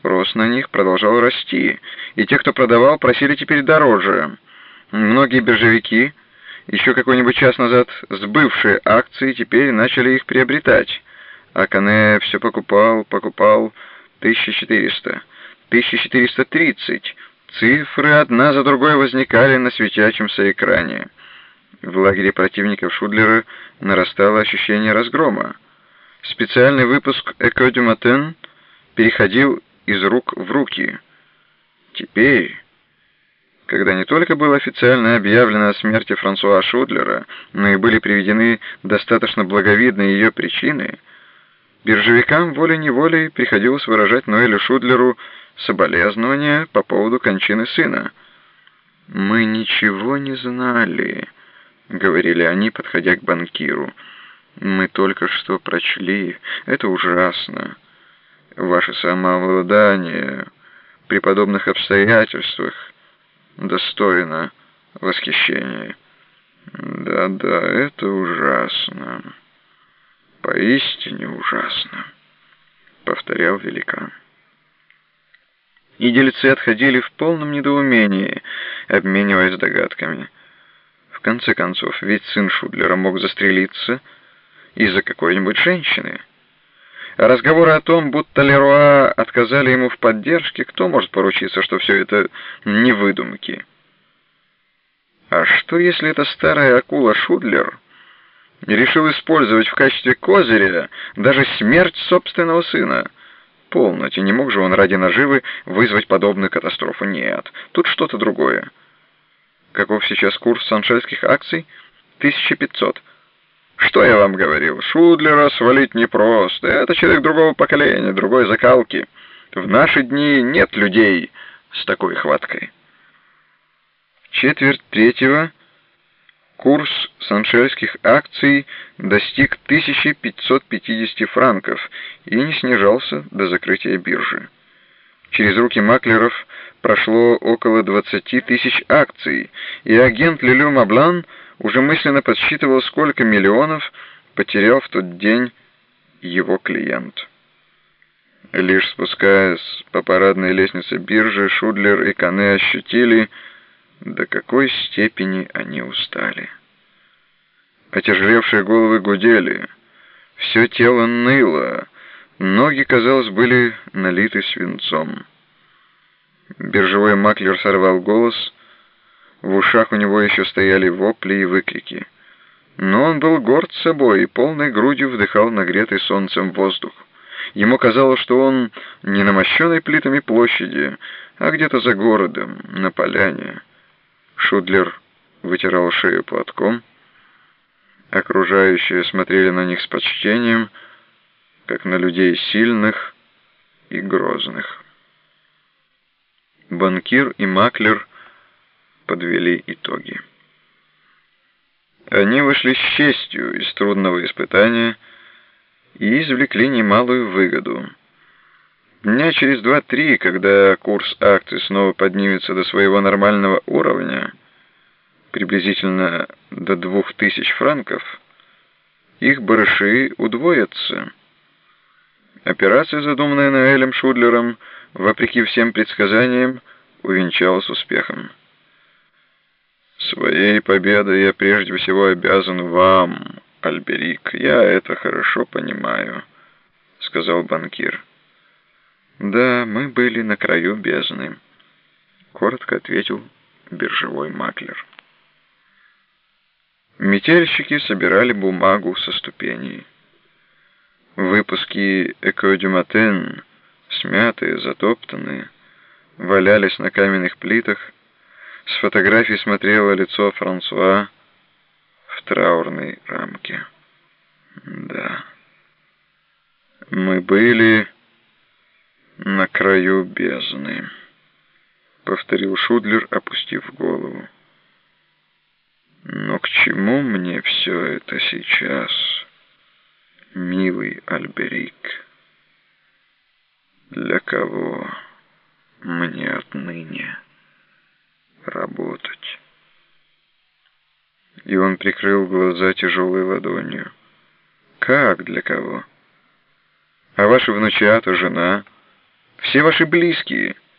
Спрос на них продолжал расти, и те, кто продавал, просили теперь дороже. Многие биржевики, еще какой-нибудь час назад сбывшие акции, теперь начали их приобретать. А Кане все покупал, покупал 1400, 1430. Цифры одна за другой возникали на светящемся экране. В лагере противников Шудлера нарастало ощущение разгрома. Специальный выпуск «Эко Матен» переходил из рук в руки. Теперь, когда не только было официально объявлено о смерти Франсуа Шудлера, но и были приведены достаточно благовидные ее причины, биржевикам волей-неволей приходилось выражать Ноэлю Шудлеру соболезнования по поводу кончины сына. «Мы ничего не знали», — говорили они, подходя к банкиру. «Мы только что прочли. Это ужасно. Ваше самообладание при подобных обстоятельствах достойно восхищения». «Да-да, это ужасно. Поистине ужасно», — повторял великан и дельцы отходили в полном недоумении, обмениваясь догадками. В конце концов, ведь сын Шудлера мог застрелиться из-за какой-нибудь женщины. Разговоры о том, будто Леруа отказали ему в поддержке, кто может поручиться, что все это не выдумки? А что, если эта старая акула Шудлер решил использовать в качестве козыря даже смерть собственного сына? Полноте, не мог же он ради наживы вызвать подобную катастрофу. Нет, тут что-то другое. Каков сейчас курс саншельских акций? 1500. Что я вам говорил? Шудлера свалить непросто. Это человек другого поколения, другой закалки. В наши дни нет людей с такой хваткой. Четверть третьего Курс саншельских акций достиг 1550 франков и не снижался до закрытия биржи. Через руки маклеров прошло около 20 тысяч акций, и агент Лелю Маблан уже мысленно подсчитывал, сколько миллионов потерял в тот день его клиент. Лишь спускаясь по парадной лестнице биржи, Шудлер и Кане ощутили, до какой степени они устали. Отяжелевшие головы гудели, все тело ныло, ноги, казалось, были налиты свинцом. Биржевой маклер сорвал голос, в ушах у него еще стояли вопли и выкрики. Но он был горд собой и полной грудью вдыхал нагретый солнцем воздух. Ему казалось, что он не на мощенной плитами площади, а где-то за городом, на поляне. Шудлер вытирал шею платком. Окружающие смотрели на них с почтением, как на людей сильных и грозных. Банкир и маклер подвели итоги. Они вышли с честью из трудного испытания и извлекли немалую выгоду. Дня через два-три, когда курс акций снова поднимется до своего нормального уровня, приблизительно до двух тысяч франков, их барыши удвоятся. Операция, задуманная Ноэлем Шудлером, вопреки всем предсказаниям, увенчалась успехом. «Своей победой я прежде всего обязан вам, Альберик. Я это хорошо понимаю», — сказал банкир. «Да, мы были на краю бездны», — коротко ответил биржевой маклер. Метельщики собирали бумагу со ступеней. Выпуски «Эко дю Матен», смятые, затоптанные, валялись на каменных плитах. С фотографий смотрело лицо Франсуа в траурной рамке. Да, мы были на краю бездны, повторил Шудлер, опустив голову. Но к чему мне все это сейчас, милый Альберик? Для кого мне отныне работать? И он прикрыл глаза тяжелой ладонью. Как для кого? А ваша внучата, жена, Все ваши близкие —